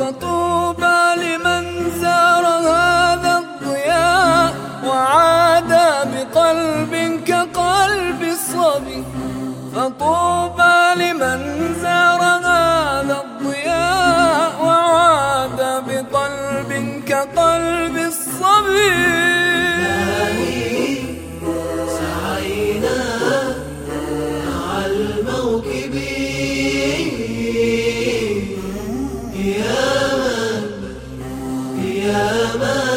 فطوبى لمن زار هذا الضياء وعاد بقلب كقلب الصبي. فطوبى لمن زار هذا الضياء وعاد بقلب كقلب الصبي. يا من